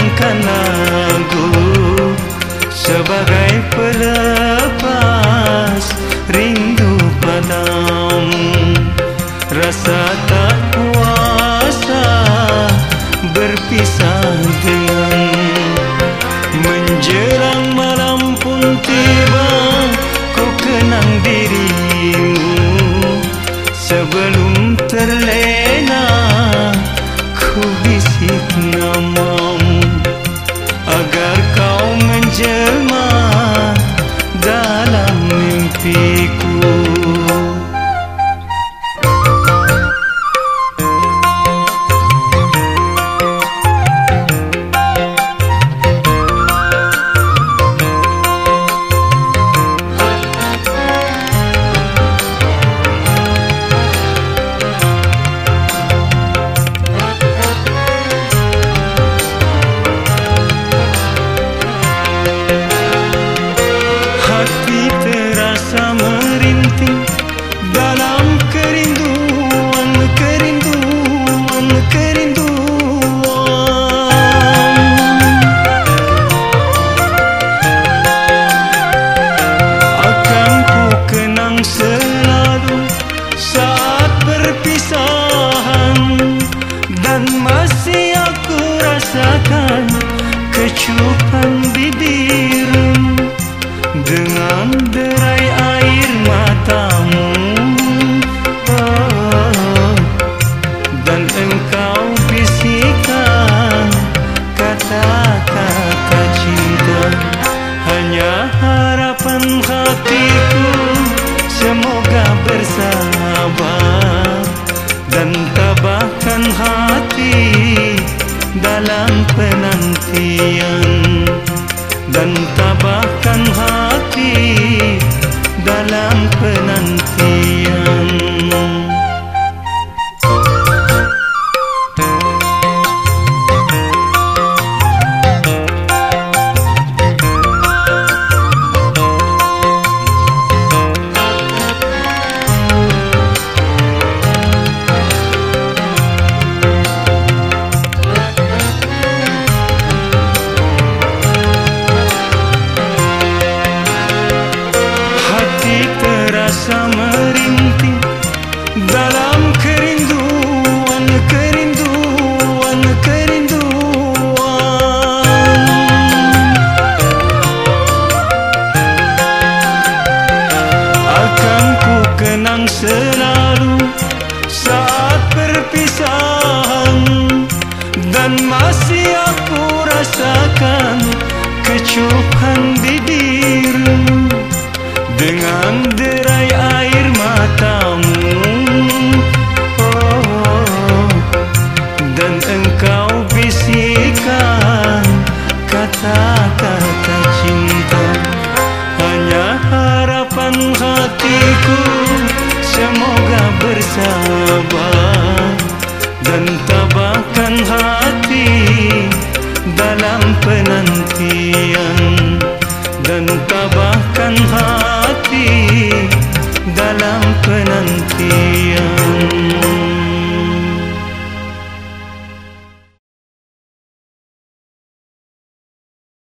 hilangkan aku sebagai pelepas rindu padamu. Rasa masih aku rasakan Kecupan bibir Dengan derai air matamu. Oh, dan engkau bisikan kata than 触碰 dalam penantian dan tabahkan hati dalam penantian.